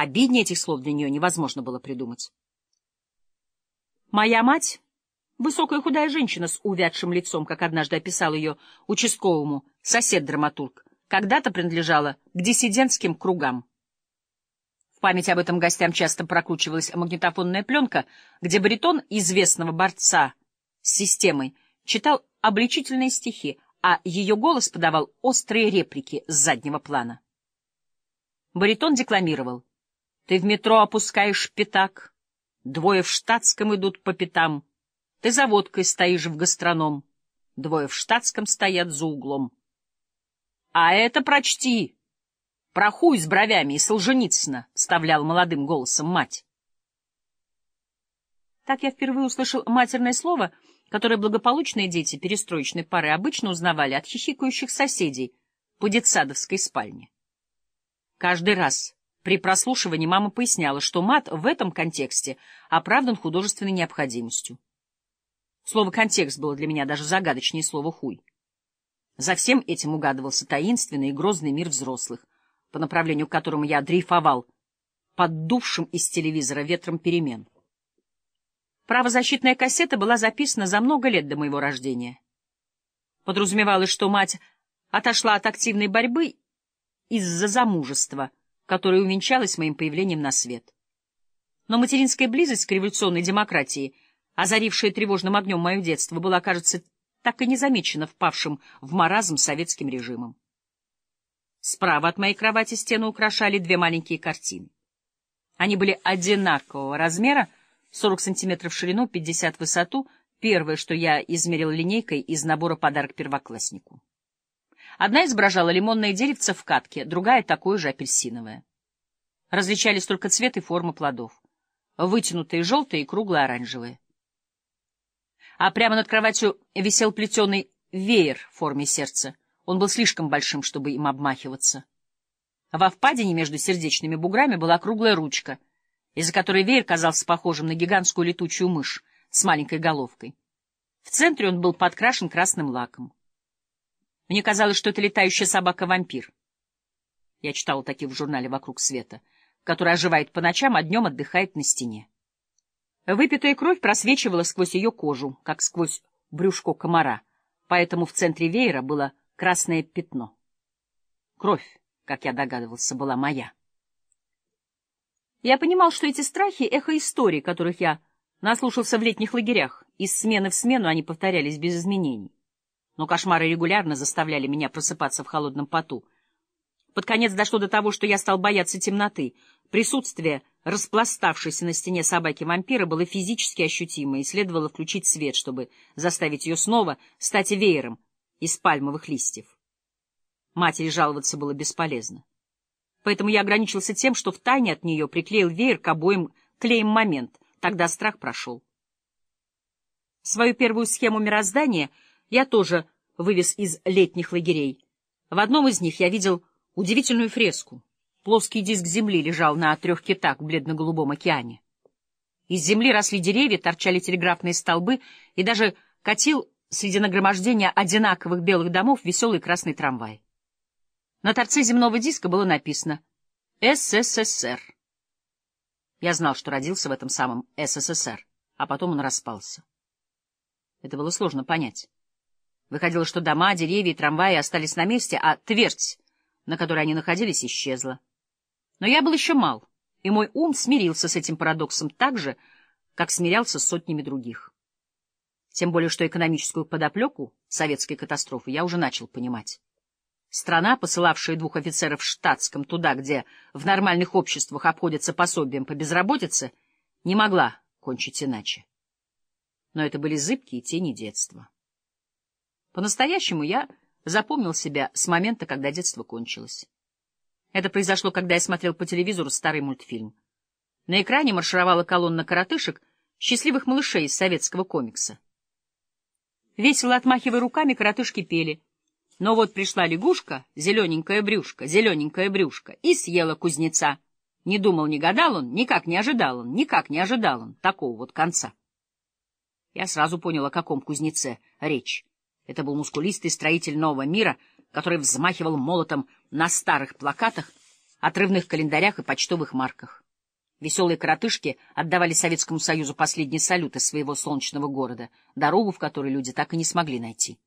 Обиднее этих слов для нее невозможно было придумать. Моя мать, высокая худая женщина с увядшим лицом, как однажды описал ее участковому сосед-драматург, когда-то принадлежала к диссидентским кругам. В память об этом гостям часто прокручивалась магнитофонная пленка, где баритон известного борца с системой читал обличительные стихи, а ее голос подавал острые реплики с заднего плана. Баритон декламировал. «Ты в метро опускаешь пятак, двое в штатском идут по пятам, ты за водкой стоишь в гастроном, двое в штатском стоят за углом». «А это прочти! Про хуй с бровями и Солженицына!» — вставлял молодым голосом мать. Так я впервые услышал матерное слово, которое благополучные дети перестроечной пары обычно узнавали от хихикающих соседей по детсадовской спальне. Каждый раз при прослушивании мама поясняла, что мат в этом контексте оправдан художественной необходимостью. Слово «контекст» было для меня даже загадочнее слова «хуй». За всем этим угадывался таинственный и грозный мир взрослых, по направлению к которому я дрейфовал, поддувшим из телевизора ветром перемен. Правозащитная кассета была записана за много лет до моего рождения. Подразумевалось, что мать отошла от активной борьбы из-за замужества, которое увенчалось моим появлением на свет. Но материнская близость к революционной демократии, озарившая тревожным огнем мое детство, была, кажется, так и не замечена впавшим в маразм советским режимом. Справа от моей кровати стену украшали две маленькие картины. Они были одинакового размера, 40 сантиметров в ширину, 50 в высоту, первое, что я измерил линейкой из набора «Подарок первокласснику». Одна изображала лимонное деревце в катке, другая — такое же апельсиновое. Различались только цвет и форма плодов. Вытянутые желтые и круглые оранжевые а прямо над кроватью висел плетеный веер в форме сердца. Он был слишком большим, чтобы им обмахиваться. Во впадине между сердечными буграми была круглая ручка, из-за которой веер казался похожим на гигантскую летучую мышь с маленькой головкой. В центре он был подкрашен красным лаком. Мне казалось, что это летающая собака-вампир. Я читала таких в журнале «Вокруг света», который оживает по ночам, а днем отдыхает на стене. Выпитая кровь просвечивала сквозь ее кожу, как сквозь брюшко комара, поэтому в центре веера было красное пятно. Кровь, как я догадывался, была моя. Я понимал, что эти страхи — эхо историй, которых я наслушался в летних лагерях. Из смены в смену они повторялись без изменений. Но кошмары регулярно заставляли меня просыпаться в холодном поту. Под конец дошло до того, что я стал бояться темноты. Присутствие распластавшейся на стене собаки-вампира было физически ощутимо, и следовало включить свет, чтобы заставить ее снова стать веером из пальмовых листьев. Матери жаловаться было бесполезно. Поэтому я ограничился тем, что втайне от нее приклеил веер к обоим клеем момент. Тогда страх прошел. Свою первую схему мироздания я тоже вывез из летних лагерей. В одном из них я видел удивительную фреску — Плоский диск земли лежал на трех китах в бледно-голубом океане. Из земли росли деревья, торчали телеграфные столбы, и даже катил среди нагромождения одинаковых белых домов веселый красный трамвай. На торце земного диска было написано «СССР». Я знал, что родился в этом самом СССР, а потом он распался. Это было сложно понять. Выходило, что дома, деревья и трамваи остались на месте, а твердь, на которой они находились, исчезла. Но я был еще мал, и мой ум смирился с этим парадоксом так же, как смирялся с сотнями других. Тем более, что экономическую подоплеку советской катастрофы я уже начал понимать. Страна, посылавшая двух офицеров в штатском туда, где в нормальных обществах обходятся пособием по безработице, не могла кончить иначе. Но это были зыбкие тени детства. По-настоящему я запомнил себя с момента, когда детство кончилось. Это произошло, когда я смотрел по телевизору старый мультфильм. На экране маршировала колонна коротышек, счастливых малышей из советского комикса. Весело отмахивая руками, коротышки пели. Но вот пришла лягушка, зелененькая брюшка, зелененькая брюшка, и съела кузнеца. Не думал, не гадал он, никак не ожидал он, никак не ожидал он такого вот конца. Я сразу понял, о каком кузнеце речь. Это был мускулистый строитель нового мира — который взмахивал молотом на старых плакатах, отрывных календарях и почтовых марках. Веселые коротышки отдавали Советскому Союзу последний салют из своего солнечного города, дорогу в который люди так и не смогли найти.